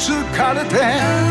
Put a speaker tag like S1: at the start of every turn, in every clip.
S1: 疲れて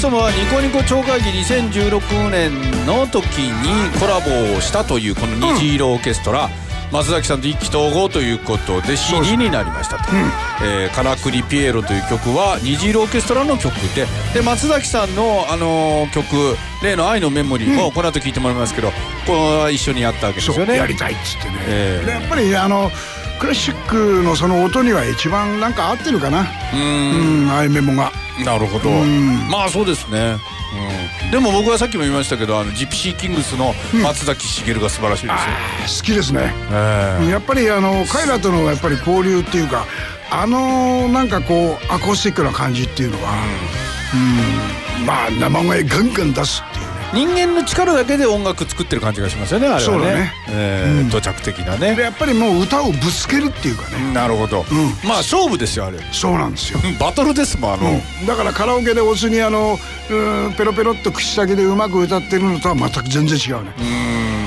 S1: そ
S2: もそもはニコニコ超会議2016年の時にコラボをしたというこの虹色オーケストラ、松崎さんと一気統合ということで CD になりましたと「えーカラクリピエロ」という曲は虹色オーケストラの曲でで松崎さんの、あのー曲「例の愛のメモリー」もこの後聴いてもらいますけどこれは一緒にやったわけですよね。
S1: やりたいっつってね、
S2: ええ
S1: でやっぱりあのクラシックのその音には一番なんか合ってるかな。うん。ああいうメモが。
S2: なるほど。
S1: ん。
S2: まあそうですね、うん、でも僕はさっきも言いましたけどあのジプシーキングスの松崎しげるが素晴らしいですよ、
S1: 好きですね。
S2: ええ。
S1: やっぱりあの彼らとのやっぱり交流っていうかあのなんかこうアコースティックな感じっていうのはうん。まあ生声ガンガン出す
S2: 人間の力だけで音楽作ってる感じがしますよねあれはね。
S1: ね。
S2: ええ
S1: うん。
S2: 土着的な
S1: で
S2: ね
S1: やっぱりもう歌をぶつけるっていうかね。
S2: なるほど、
S1: ん。
S2: まあ勝負ですよあれ。
S1: そうなんですよ。
S2: バトルですもんあの、
S1: うん、だからカラオケでお次にあのうんペロペロっと口先でうまく歌ってるのとは全く全然違うね。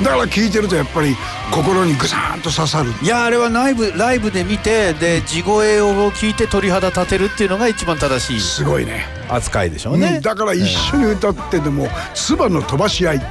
S1: だから聴いてるとやっぱり心にグサーンと刺さる。
S2: いやあれはライブライブで見てで地声を聞いて鳥肌立てるっていうのが一番正しい。
S1: すごいね
S2: 扱いでしょう
S1: う
S2: ね
S1: ん、だから一緒に歌ってでも唾の飛ばし合い。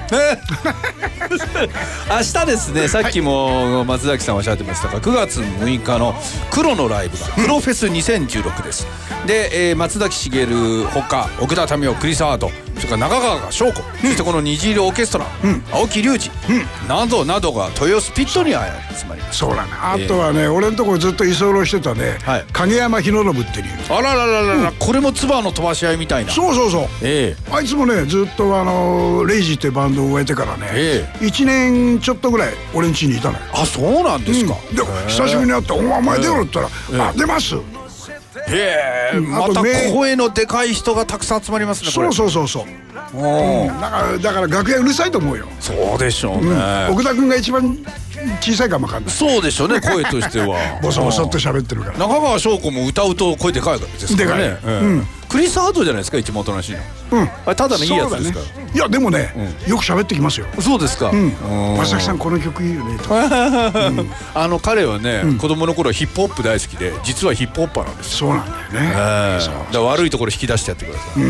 S2: 明日ですねさっきも松崎さんおっしゃってましたが9月6日の黒のライブが黒フェス2016です。で、えー松崎しげるほか奥田民生クリス・アートそれから中川翔子、そしてこの虹色オーケストラ、青木隆二、などなどが豊洲ピットに集まりまし
S1: そうだあとはね、俺のところずっと居候してたね、
S2: はい。
S1: 影山博信っていう。
S2: たあららららら、これも唾の飛ばし合いみたいな
S1: そうそうそう
S2: え
S1: あいつもねずっとあのレイジってバンドを終えてからね、
S2: え
S1: 1年ちょっとぐらい俺ん家にいたのよ
S2: えあそうなんですか、
S1: で久しぶりに会って「お前お前出ろ」って言ったら「あ出ます」
S2: へえ
S1: うん。
S2: また声のでかい人がたくさん集まりますね
S1: そうそうそうそう。
S2: おー
S1: だからだから楽屋うるさいと思うよ、
S2: そうでしょうね、
S1: うん、奥田君が一番小さいかもわかんない。
S2: そうでしょうね声としては。
S1: ボソボソっと喋ってるから。
S2: 中川翔子も歌うと声でかいですからね。
S1: でかい。
S2: ええ
S1: うん
S2: クリス・ハートじゃないですか一番おとなしいの。
S1: うん。
S2: あれただのいいやつですか
S1: そうだね。いやでもね、よく喋ってきますよ。
S2: そうですか、
S1: うん。
S2: うん
S1: 松崎さんこの曲いいよねと。
S2: あの彼はね、子供の頃はヒップホップ大好きで実はヒップホッパーなんですよ、
S1: そうなんだよね、
S2: ええだから悪いところ引き出してやってくださ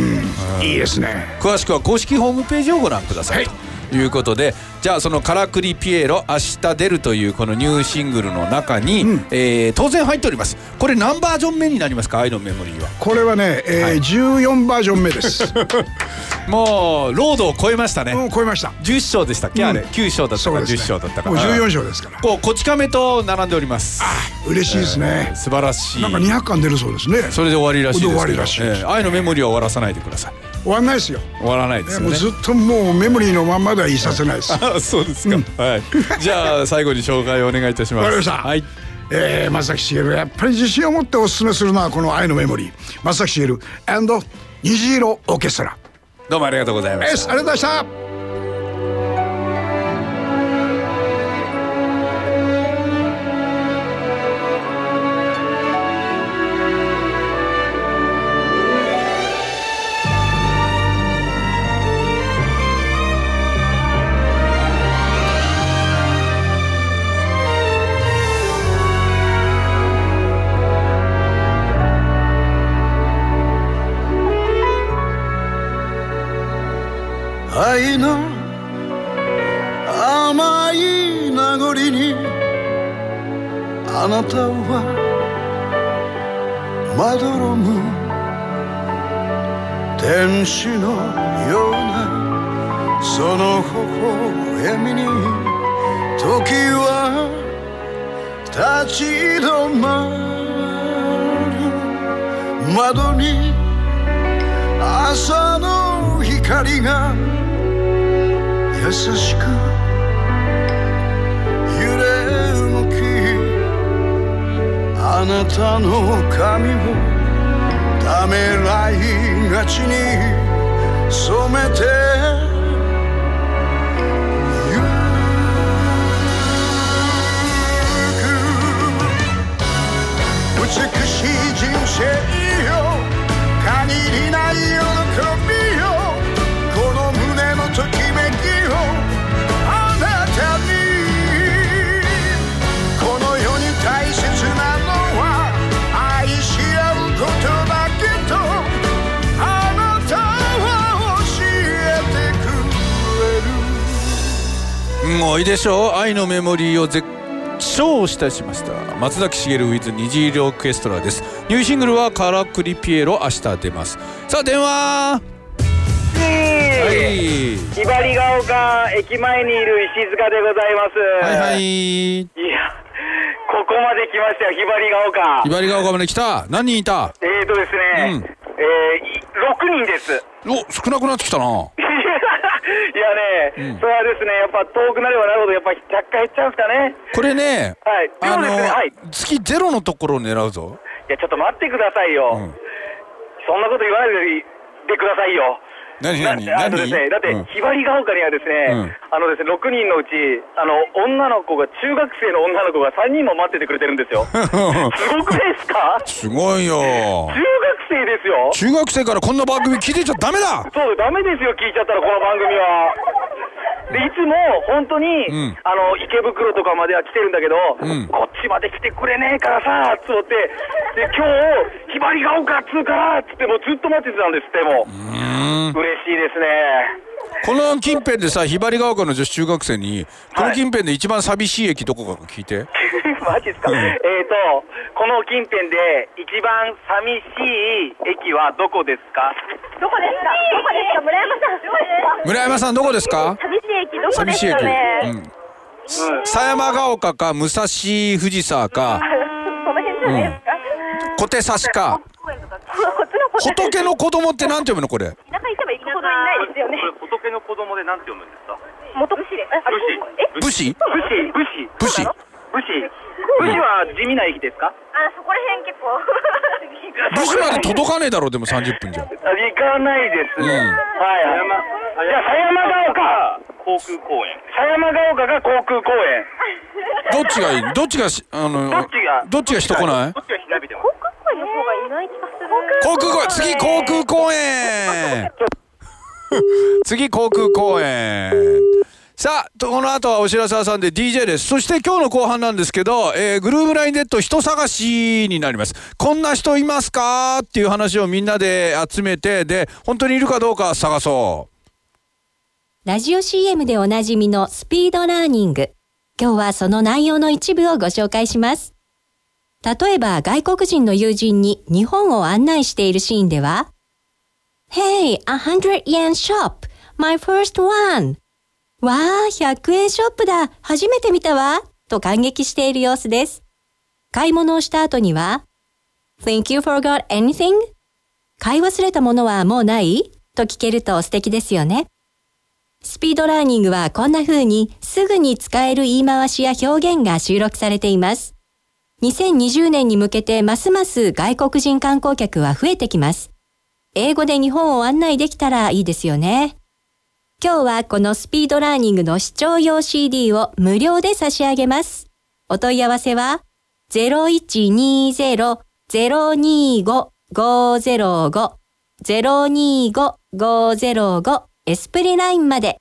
S2: い、
S1: いいですね。
S2: 詳しくは公式ホームページをご覧ください、
S1: はい
S2: ということでじゃあその「カラクリピエロ明日出る」というこのニューシングルの中に、えー当然入っております。これ何バージョン目になりますか「愛のメモリーは」
S1: これはね、えー14バージョン目です。
S2: もうロードを超えましたね。
S1: もう超えました。
S2: 10章でしたっけ、あれ
S1: うん
S2: 9章だったか、10
S1: ね。
S2: 章だったか。
S1: もう14章ですから。
S2: こうこち亀と並んでおります。
S1: 嬉しいですね、
S2: 素晴らしい。
S1: なんか200巻出るそうですね。
S2: それで終わりらしいですけど。
S1: 終わりら
S2: ええ愛のメモリーは終わらさないでください
S1: 終わんないですよ。
S2: 終わらないですよね。
S1: もうずっともうメモリーのまんまでは言いさせないです。
S2: あそうですか、はい。じゃあ最後に紹介をお願いいたします。
S1: わかりました。
S2: はい。
S1: えー、松崎しげるやっぱり自信を持っておすすめするのはこの「愛のメモリー」松崎しげる虹色オーケストラ。
S2: どうもありがとうございました。
S1: ありがとうございましたあなたはまどろむ天使のようなその微笑みに時は立ち止まる窓に朝の光が優しくあなたの髪をためらいがちに染めて。ゆく美しい人生よ。限りない喜びよ。
S2: もういいでしょう。愛のメモリーを絶唱したしました。松崎しげる with 虹色オーケストラです。ニューシングルは「からくりピエロ」明日出ます。さあ電話。は
S3: はい。
S2: い
S3: ひばりが丘駅前にいる石塚でございます。
S2: はいはい。
S3: いや、ここまで来ましたよ、ひばりが丘。
S2: ひ。ばりが丘まで来た。何人いた？
S3: えーとですね、
S2: うん。
S3: えー、い6人です。
S2: お少なくなってきたない
S3: やね、
S2: うん
S3: それはですね、やっぱ遠くなればなるほど、やっぱ若干減っちゃうんですかね。
S2: これね
S3: はい。で
S2: あ
S3: もですね、はい。い
S2: の月ゼロのところを狙うぞ
S3: や、ちょっと待ってくださいよ。
S2: うん
S3: そんなこと言わないでくださいよ。
S2: 何何
S3: だってあの
S2: 何
S3: ですね、だって、
S2: うん
S3: ひばりが丘にはですね、
S2: うん
S3: あのですね、6人のうち、あの、女の子が、中学生の女の子が3人も待っててくれてるんですよ。すごくないですか？
S2: すごいよ
S3: 中学生ですよ。
S2: 中学生からこんな番組聞いてちゃダメだ
S3: そう、ダメですよ、聞いちゃったら、この番組は。で、いつも、本当に、
S2: うん
S3: あの、池袋とかまでは来てるんだけど、
S2: うん
S3: こっちまで来てくれねえからさ、つって、で、今日、ひばりが丘っつうから、つって、もうずっと待ってたんですって、もう。嬉しいですね。
S2: この近辺でさひばりが丘の女子中学生にこの近辺で一番寂しい駅どこか聞いて。
S3: マジですか、
S2: うん。
S3: えっ、と、この近辺で一番寂しい駅はどこですか？
S4: どこですか？どこですか？村山さん。
S2: 村山さんどこですか？
S4: 寂しい駅どこです
S2: 寂しい駅。
S4: かね。
S2: うん。狭山ヶ丘か武蔵藤沢か。
S4: この辺じゃないですか？
S2: 小手差しか。仏の子供ってなんて読むのこれ？
S4: 田舎行けば行くほどいないですよね。
S3: 仏の子供でなんて読むんですか？
S4: 元武士。で。あえ？
S2: 武士？
S3: 武士。武士。
S2: 武士。
S3: 武士。武士は地味な駅ですか？
S4: あそこら辺結構。
S2: 武士まで届かねえだろでも30分じゃ。
S3: あ行かないですね、
S2: うん。
S3: はい。じゃあ狭山ヶ丘。航空公園。狭山ヶ丘が航空公園。
S2: どっちがいい？どっちがしあの
S3: どっちが？
S2: どっちが人来ない？
S3: どっちが調べてます？
S4: 航空公園の方がいない気がする。
S2: 航空公園。次航空公園 次航空公園。さあこの後はお知らせ挟んで DJ です。そして今日の後半なんですけど、えーグルーブラインデッド人探しになります。こんな人いますか？っていう話をみんなで集めてで本当にいるかどうか探そう。
S5: ラジオ CM でおなじみのスピードラーニング。今日はその内容の一部をご紹介します。例えば外国人の友人に日本を案内しているシーンでは Hey, a hundred yen shop, my first one. わあ、100円ショップだ。初めて見たわ。と感激している様子です。買い物をした後には Think you forgot anything? 買い忘れたものはもうない？と聞けると素敵ですよね。スピードラーニングはこんな風にすぐに使える言い回しや表現が収録されています。2020年に向けてますます外国人観光客は増えてきます。英語で日本を案内できたらいいですよね。今日はこのスピードラーニングの視聴用 CD を無料で差し上げます。お問い合わせは0120-025-505 025-505エスプリラインまで。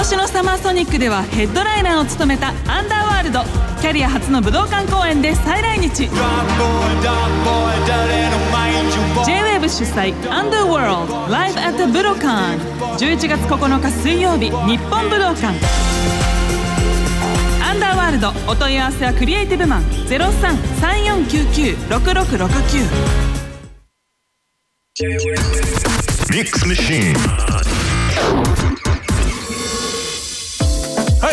S6: 今年のサマーソニックではヘッドライナーを務めたアンダーワールド。キャリア初の武道館公演で再来日。J-WAVE 主催アンダーワールド Live at the 武道館11月9日水曜日日本武道館。アンダーワールドお問い合わせはクリエイティブマン0334996669
S7: ミックスマシーン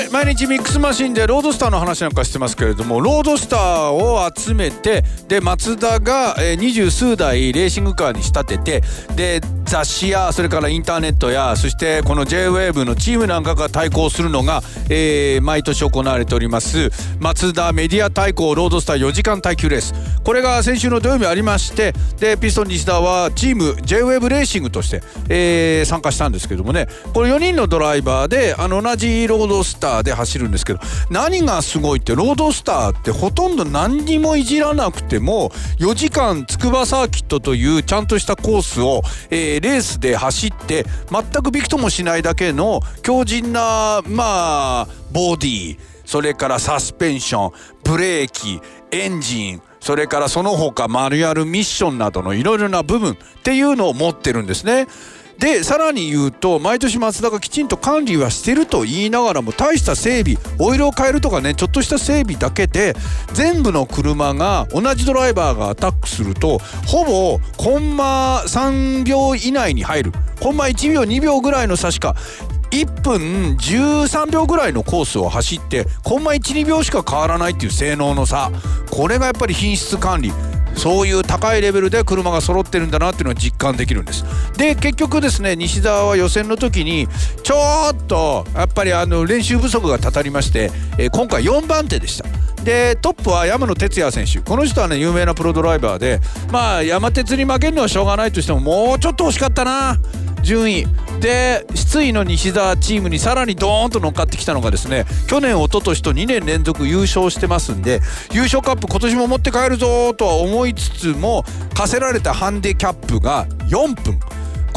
S2: い毎日ミックスマシンでロードスターの話なんかしてますけれどもロードスターを集めてでマツダがえー二十数台レーシングカーに仕立ててで雑誌やそれからインターネットやそしてこの JWAVE のチームなんかが対抗するのが、えー毎年行われております。マツダメディア対抗ロードスター4時間耐久レース。これが先週の土曜日ありましてでピストン西田はチーム JWAVE レーシングとして、えー参加したんですけどもね。これ4人のドライバーであの同じロードスターで走るんですけど何がすごいってロードスターってほとんど何にもいじらなくても4時間筑波サーキットというちゃんとしたコースを、えーレースで走って全くびくともしないだけの強靭なまあボディそれからサスペンションブレーキエンジンそれからその他マニュアルミッションなどのいろいろな部分っていうのを持ってるんですね。でさらに言うと毎年マツダがきちんと管理はしてると言いながらも大した整備オイルを変えるとかねちょっとした整備だけで全部の車が同じドライバーがアタックするとほぼコンマ3秒以内に入る。コンマ1秒2秒ぐらいの差しか1分13秒ぐらいのコースを走ってコンマ12秒しか変わらないっていう性能の差。これがやっぱり品質管理。そういう高いレベルで車が揃ってるんだなっていうのは実感できるんです。で結局ですね西澤は予選の時にちょっとやっぱりあの練習不足がたたりまして、え今回4番手でした。でトップは山野哲也選手。この人はね有名なプロドライバーでまあ山鉄に負けるのはしょうがないとしてももうちょっと惜しかったな。順位。で失意の西澤チームにさらにドーンと乗っかってきたのがですね去年一昨年と2年連続優勝してますんで優勝カップ今年も持って帰るぞとは思いつつも課せられたハンデキャップが4分。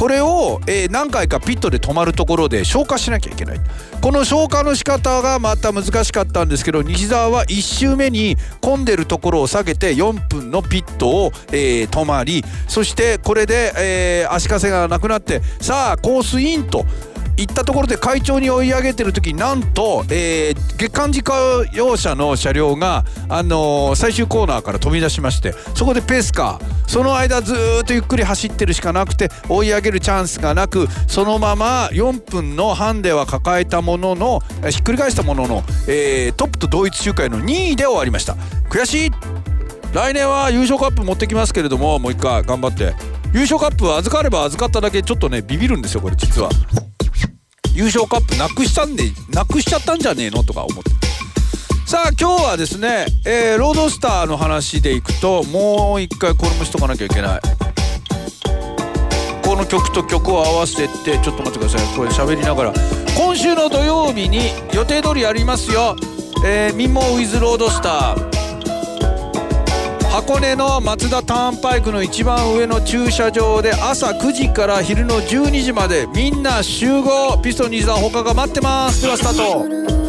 S2: これを、え何回かピットで止まるところで消化しなきゃいけない。この消化の仕方がまた難しかったんですけど西澤は1周目に混んでるところを下げて4分のピットを、え止まりそしてこれで、え足かせがなくなってさあコースインと行ったところで会長に追い上げてる時になんと、えー月間自家用車の車両が、あのー最終コーナーから飛び出しましてそこでペースカーその間ずーっとゆっくり走ってるしかなくて追い上げるチャンスがなくそのまま4分のハンデは抱えたもののひっくり返したものの、えートップと同一周回の2位で終わりました。悔しい。来年は優勝カップ持ってきますけれどももう一回頑張って。優勝カップは預かれば預かっただけちょっとねビビるんですよこれ実は。優勝カップなくしたんでなくしちゃったんじゃねえの？とか思って。さあ今日はですね、えーロードスターの話でいくともう一回これもしとかなきゃいけない。この曲と曲を合わせてちょっと待ってください。これ喋りながら今週の土曜日に予定通りやりますよ「えー、ミモウィズロードスター」箱根の松田ターンパイクの一番上の駐車場で朝9時から昼の12時までみんな集合。ピストン西田他が待ってます。ではスタート。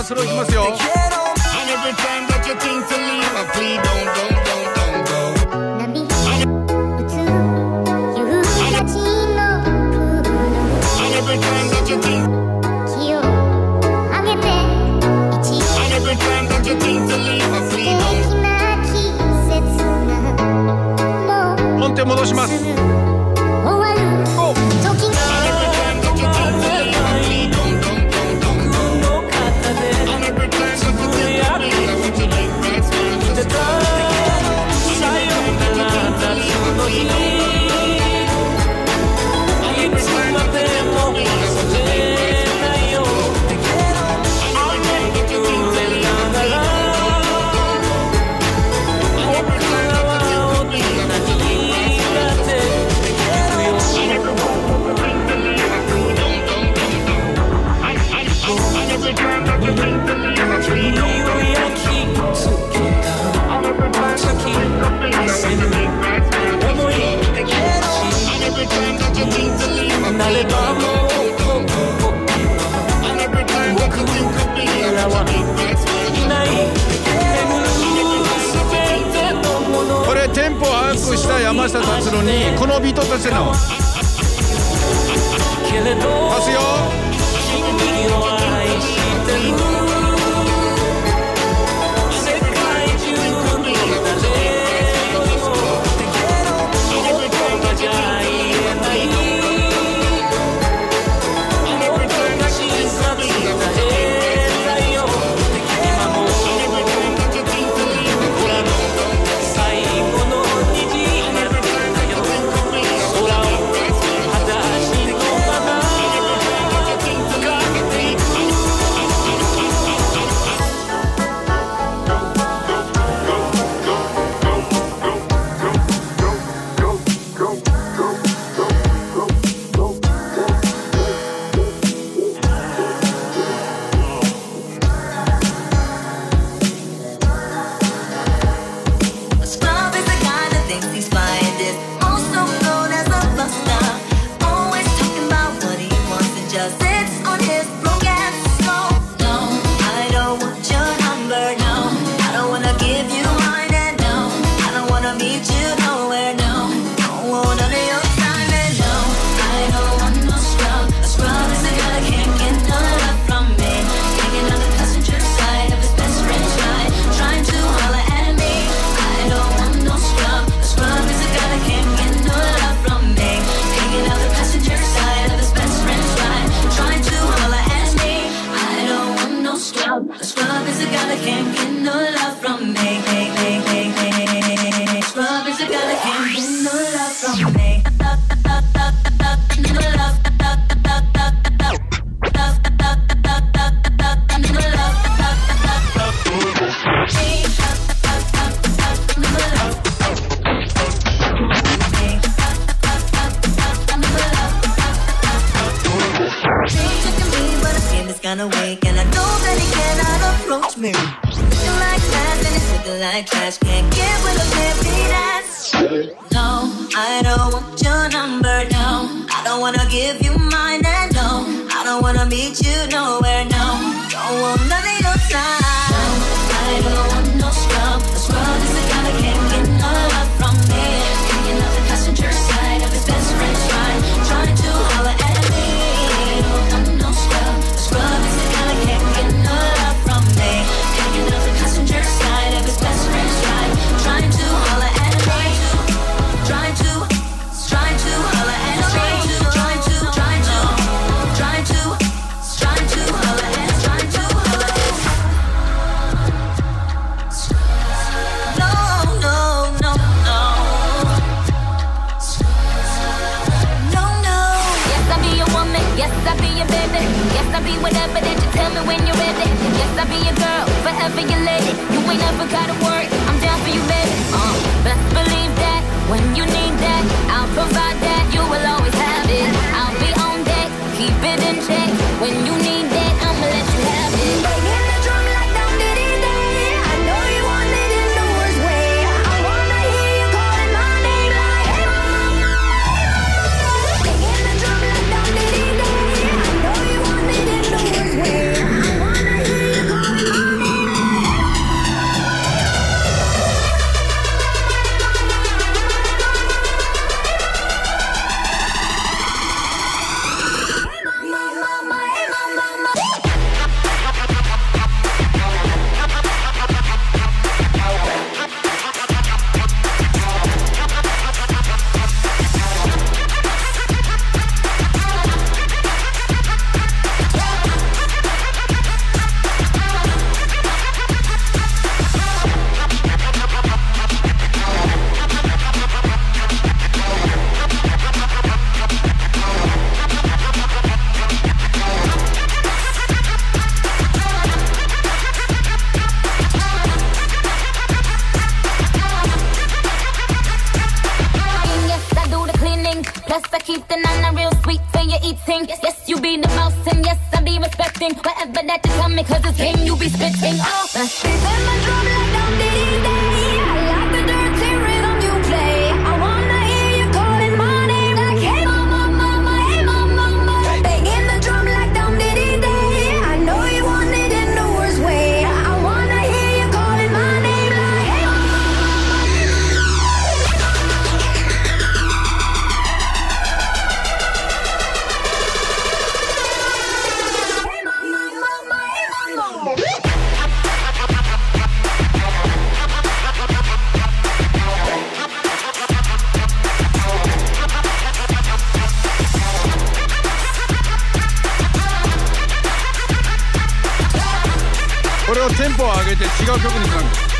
S8: さあそれをい
S9: きます。
S10: I don't want
S11: your number, no. I don't wanna give you mine, and no. I don't wanna meet you nowhere.
S12: Tell me when you're ready. Yes, I'll be your girl, forever your it You ain't ever gotta worry. I'm down for you, baby.
S9: 슈퍼 아그때 지각 표본 입장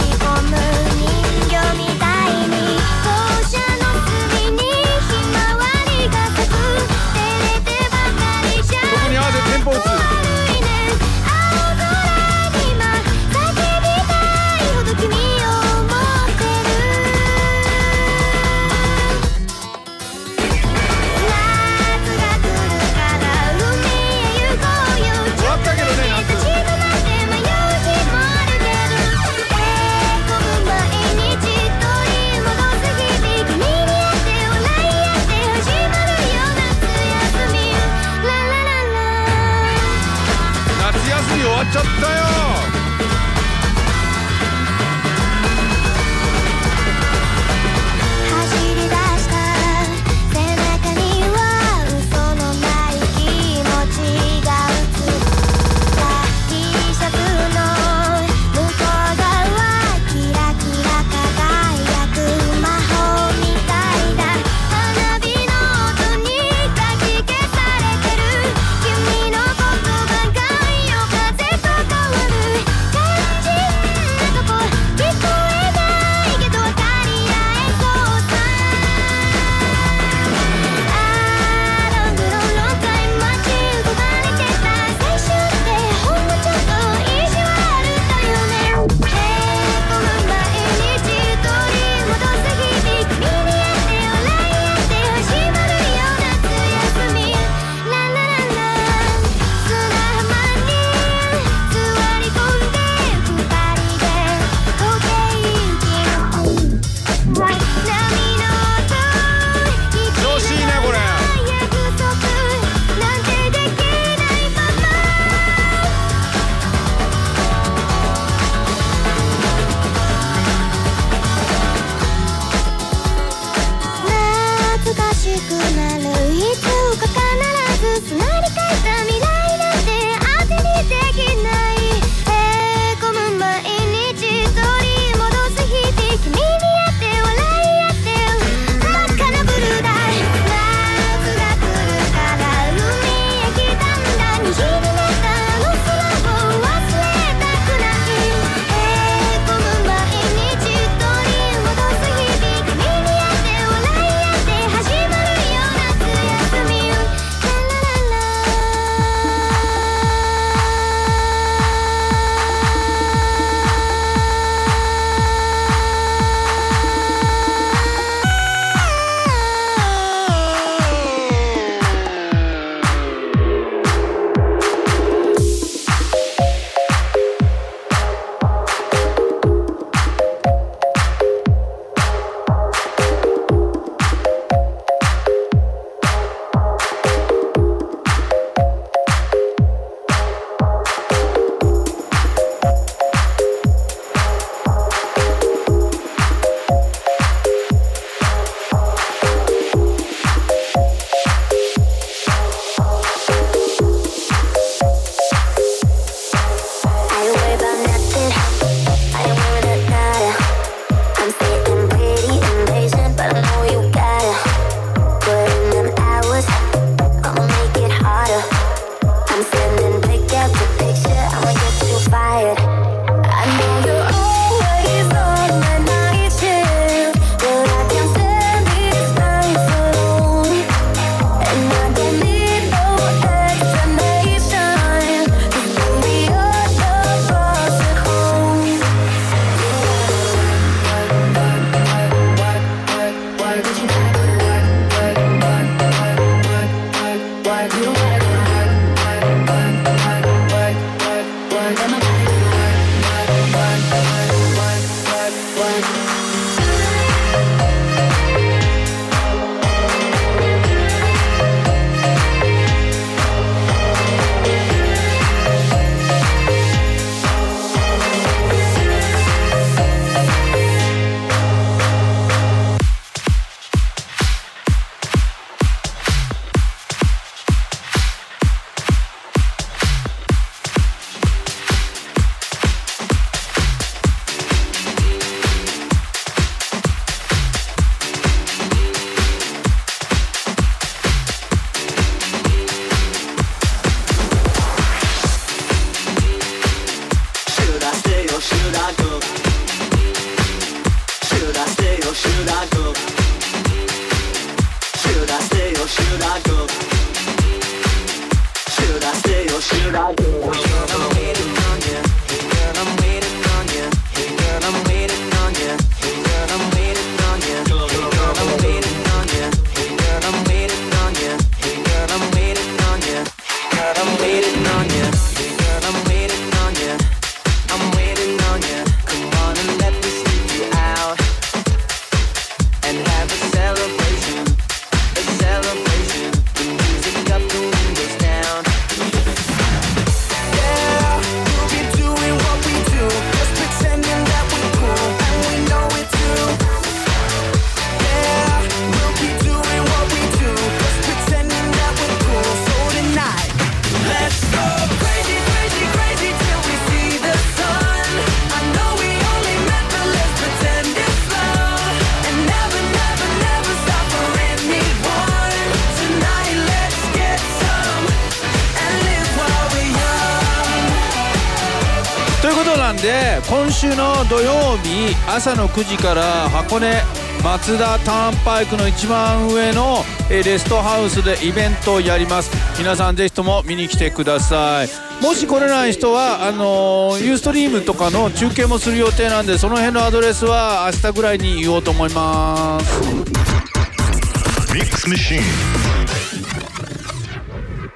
S9: 土曜日朝の9時から箱根松田ターンパイクの一番上のレストハウスでイベントをやります皆さんぜひとも見に来てくださいもし来れない人はあのユーストリームとかの中継もする予定なんでその辺のアドレスは明日ぐらいに言おうと思います
S7: Mix Machine.